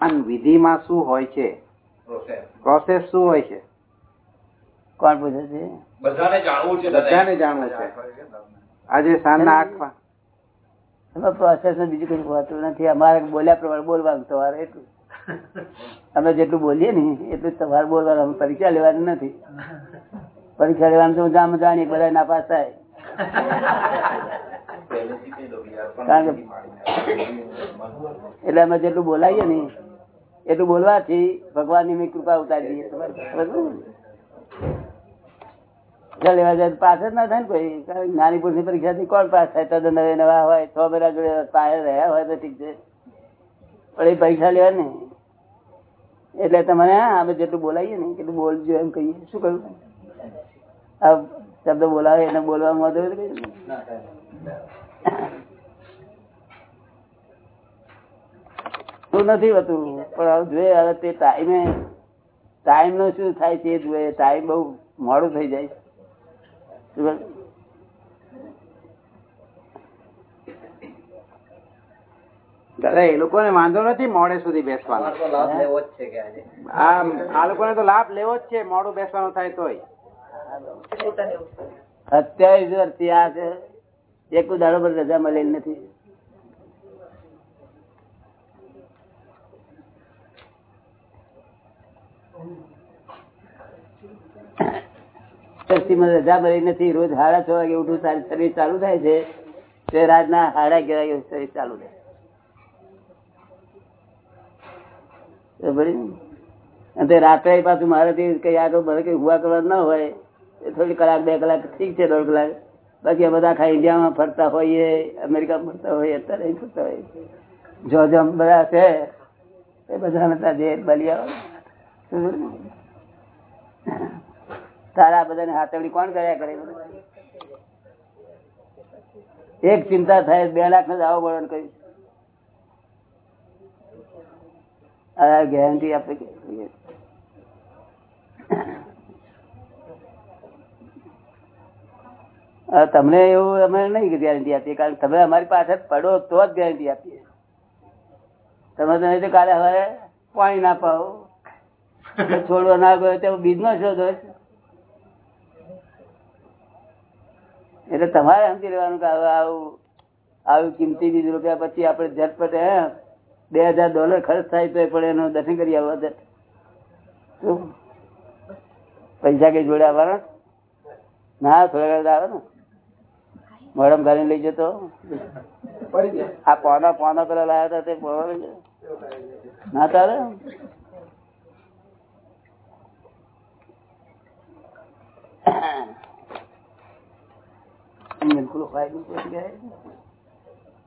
અને વિધિમાં શું હોય છે? પ્રોસેસ શું હોય છે? કોણ પૂછે છે? બધાને જાણવું છે બધાને જાણવું છે. આજે સાંજના આઠમાં. એમાં પ્રોસેસ બીજું કઈ હોતું નથી. અમારે બોલ્યા પ્રમાણે બોલવાનું તમારે એટલું. અમે જેટલું બોલીએ ને એટલું જ તમારે બોલવાનું. અમે પરીક્ષા લેવાની નથી. પરીક્ષા લેવાનું તો જામ જાણીએ બધા નાપાસ થાય. કારણ કે- એટલે અમે જેટલું બોલાવીએ ને એટલું બોલવાથી ભગવાનની કૃપા ઉતારી દઈએ ને? લેવા પાસ જ ના થાય ને કોઈ. નાની પુરુષ નાની પરીક્ષા થી કોણ પાસ થાય? તદ્દન નવે નવા હોય છ મહિના જોડે પાસે રહ્યા હોય તો ઠીક છે. પણ એ પરીક્ષા લેવા ને એટલે તમારે હા, અમે જેટલું બોલાવીએ ને એટલું બોલજો એમ કહીએ. શું કહ્યું? આ શબ્દ બોલાવે એને બોલવામાં વાંધો હોય તો કહીએ ને. શું નથી હોતું પણ જોઈએ હવે તે ટાઈમે ટાઈમ નો શું થાય તે એ જોઈએ ટાઈમ બહુ મોડું થઈ જાય? દાદા એ લોકોને વાંધો નથી મોડે સુધી બેસવાનો. તમારે તો લાભ લેવો જ છે કે આજે. આ લોકો લોકોને તો લાભ લેવો જ છે મોડું બેસવાનું થાય તોય. અત્યાવીસ વર્ષથી આ છે એક દાડો પર રજા મળેલી નથી. વર્ષથી રજા મળી નથી. રોજ સાડા છ વાગે ઉઠું, તારી સર્વિસ ચાલુ થાય છે. તે રાતના સાડા અગિયાર વાગે સર્વિસ ચાલુ થાય. તે રાત્રે પાછું મારાથી કઈ આગળ મારે કઈ હુવા કરવાનું ના હોય. એ થોડી કલાક, બે કલાક ઠીક છે દોઢ કલાક. બાકી બધા આખા ઇન્ડિયામાં ફરતા હોઈએ, અમેરિકામાં ફરતા હોઈએ, અત્યારે ફરતા હોઈએ. જો જમ બધા છે, એ બધા જે બલી આવે તારા બધાને હાથવડી કોણ કર્યા કરે? એક ચિંતા થાય બે લાખ ને આવો કહ્યું ગેરંટી આપે તમને એવું અમે નહીં ગેરંટી આપીએ કારણ તમે અમારી પાસે પડો તો જ ગેરંટી આપીએ. તમે તો નહીં તો કાલે હવે પાણી ના પાવ. છોડવા ના ગયો તો બીજ નો શોધો એટલે તમારે સમજી લેવાનું કે હવે આવું આવું કિંમતી બીજ રૂપિયા પછી આપણે ઝટપટ હે બે હજાર ડોલર ખર્ચ થાય તો પણ એનું દર્શન કરી આવવા? પૈસા કઈ જોડે આવવાના? ના થોડા ઘર આવે ને. મોડમ ઘરે લઈ જતો. આ પોના પોના પેલા લાયા હતા તે. ના ચાલે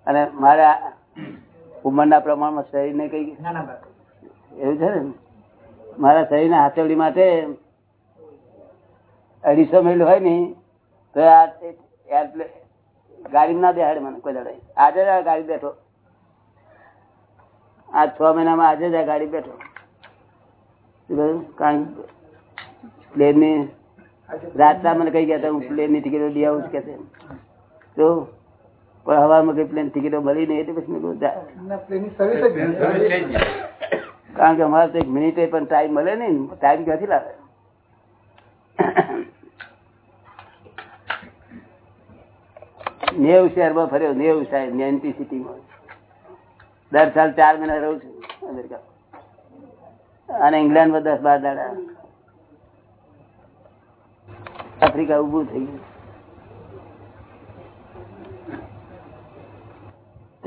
અને મારા ઉંમરના પ્રમાણમાં શરીરને કઈ એવું છે ને? મારા શરીરના હાથવડી માટે અઢીસો મિલ હોય ને તો આ ગાડી ના દેહાડે મને કોઈ દાડે. આજે જ ગાડી બેઠો. આ છ મહિનામાં આજે જ ગાડી બેઠો. કારણ પ્લેનની રાતના મને કઈ ગયા હું પ્લેનની ટિકિટ લઈ આવું જ કે તો પણ હવામાં કઈ પ્લેન ટિકિટો મળી નહીં એટલે પછી મેં કારણ કે અમારે તો એક મિનિટે પણ ટાઈમ મળે નહીં ટાઈમ ક્યાંથી લાવે? નેવું શહેરમાં ફર્યો નેવ સાહેબ નેન્ટી સિટીમાં દર સાલ ચાર મહિના રહું છું અમેરિકા અને ઇંગ્લેન્ડમાં દસ બાર દાડા. આફ્રિકા ઉભું થઈ ગયું.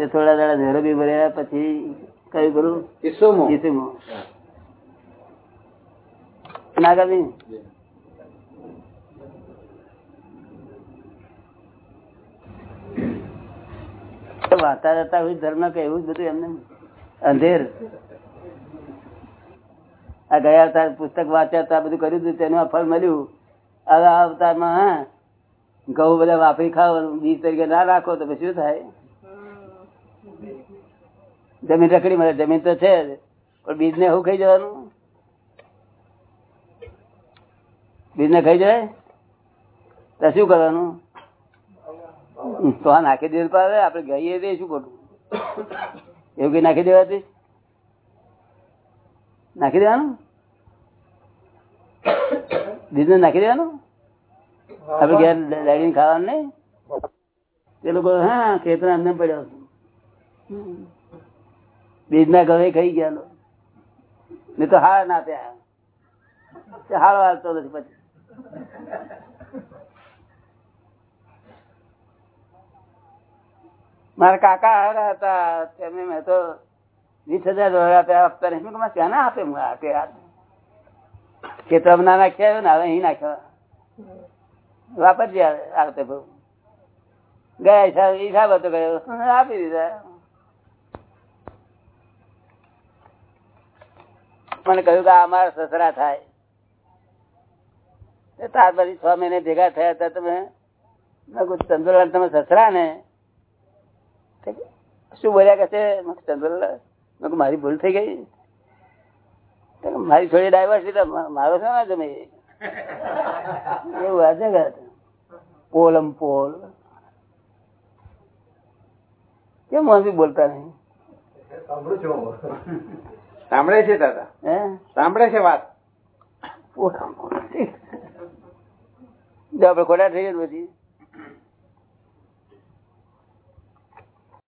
તે થોડા દાડા નેરોબી ભર્યા પછી કયું કરું? ઈસુમો. ઈસુમો. ના ગમી વાતા જતા હોય ધર્મ કે એવું જ બધું એમને. અંધેર. આ ગયા અવતાર પુસ્તક વાંચ્યા હતા બધું કર્યું હતું તેનું ફળ મળ્યું. હવે આ અવતારમાં ઘઉં બધા વાપરી ખાવ બીજ તરીકે ના રાખો તો પછી શું થાય? જમીન રખડી મળે, જમીન તો છે. પણ બીજ ને શું ખાઈ જવાનું? બીજ ને ખાઈ જાય તો શું કરવાનું? તો આ નાખી દેવું પાવે આપડે ગઈએ તે શું કરવું એવું કઈ નાખી દેવાથી નાખી દેવાનું? બીજું નાખી દેવાનું? આપડે ઘેર લાડીને ખાવાનું નહીં? એ લોકો, હા ખેતર અંદર પડ્યો બીજ ના ઘરે ખાઈ ગયા ને તો હાર ના ત્યાં હાર વાળતો નથી પછી. મારા કાકા હારા હતા. તેમને મેં તો વીસ હજાર ડોલર આપ્યા આપતા નહીં ક્યાં ના આપે? હું આપે કે તમે ના નાખ્યા ને, હવે અહીં નાખ્યા. વાપરજે આવતે બહુ ગયા હિસાબ હતો ગયો આપી દીધા. મને કહ્યું કે આ સસરા થાય. તાર પછી છ મહિને ભેગા થયા હતા તમે મેં ચંદ્રલાલ તમે સસરા ને શું બોલ્યા કે છે? ચંદ્રલાલ મારી ભૂલ થઈ ગઈ. મારી થોડી ડાયવર્સિટી મારો છો ને તમે એવું વાત છે પોલમ પોલ. કેમ બોલતા નહીં? સાંભળે છે દાદા? હે? સાંભળે છે વાત? આપડે ખોટા થઈ ગયા પછી?